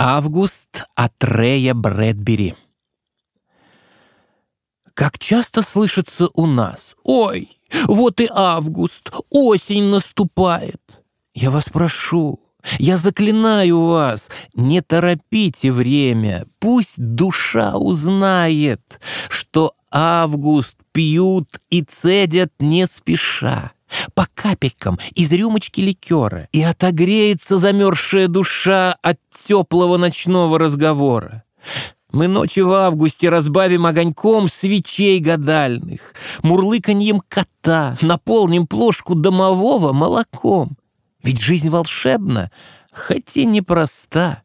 Август от Рея Брэдбери. Как часто слышится у нас «Ой, вот и август, осень наступает». Я вас прошу, я заклинаю вас, не торопите время, пусть душа узнает, что август пьют и цедят не спеша по капелькам из рюмочки ликера, и отогреется замерзшая душа от теплого ночного разговора. Мы ночи в августе разбавим огоньком свечей гадальных, мурлыканьем кота, наполним плошку домового молоком. Ведь жизнь волшебна, хотя непроста.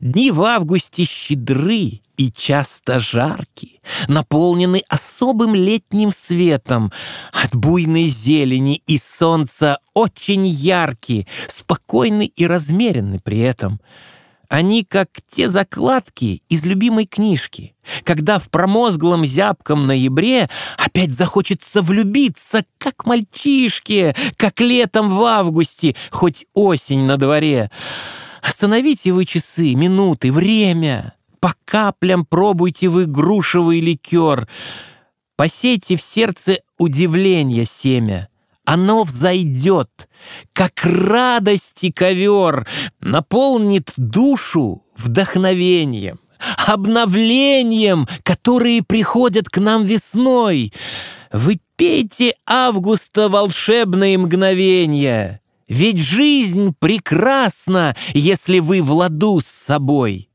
Дни в августе щедры и часто жарки, наполнены особым летним светом. От буйной зелени и солнца очень яркие, спокойны и размеренны при этом. Они как те закладки из любимой книжки, когда в промозглом зябком ноябре опять захочется влюбиться, как мальчишки, как летом в августе, хоть осень на дворе. Остановите вы часы, минуты, время. По каплям пробуйте вы грушевый ликер. Посейте в сердце удивление семя. Оно взойдет, как радости ковер, наполнит душу вдохновением, обновлением, которые приходят к нам весной. Вы пейте августа волшебные мгновения. Ведь жизнь прекрасна, если вы в ладу с собой.